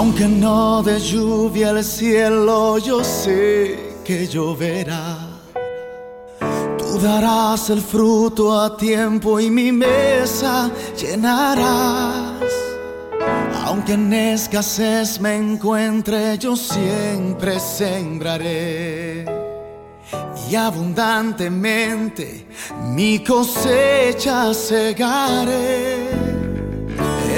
Aunque no de lluvia el cielo, yo sé que lloverá. Tú darás el fruto a tiempo y mi mesa llenarás. Aunque en escasez me encuentre, yo siempre sembraré. Y abundantemente mi cosecha segaré.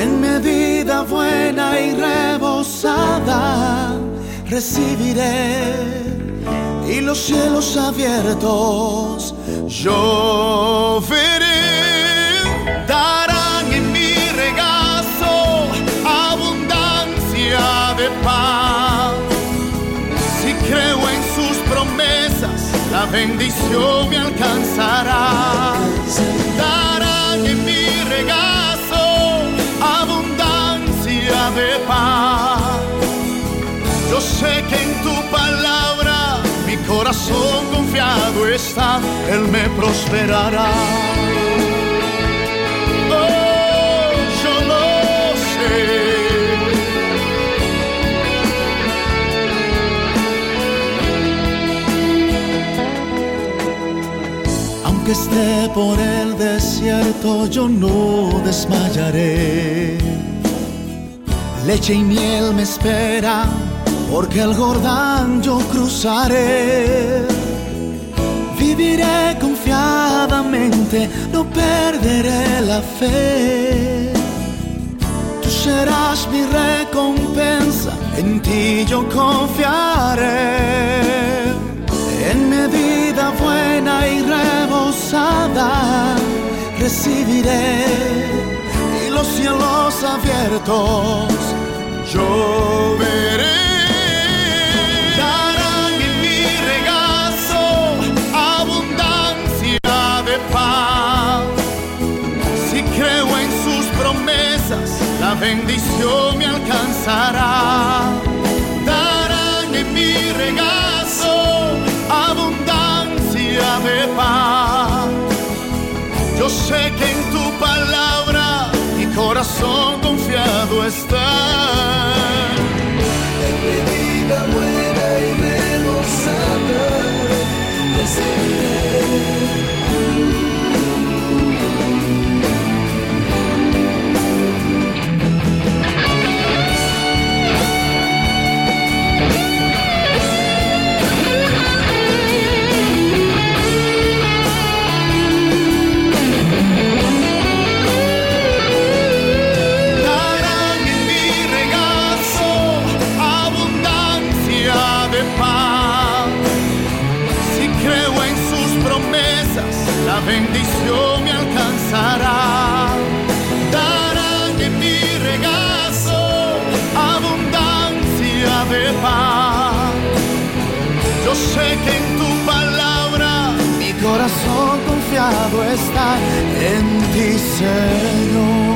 En medida buena y rebosada recibiré. Y los cielos abiertos yo veré. Darán en mi regazo abundancia de paz. Si creo en sus promesas, la bendición me alcanzará. Darán en tu palabra mi corazón confiado está, Él me prosperará. Oh. Aunque esté por el desierto, yo no desmayaré. Leche y miel me espera, porque el Jordán yo cruzaré. Viviré confiadamente, no perderé la fe. Tú serás mi recompensa, en ti yo confiaré. En medida buena y rebosada recibiré y los cielos abiertos yo bendición me alcanzará. Darán en mi regazo abundancia de paz. Yo sé que en tu palabra mi corazón confiado está. Bendición me alcanzará. Darán en mi regazo abundancia de paz. Yo sé que en tu palabra mi corazón confiado está en ti, Señor.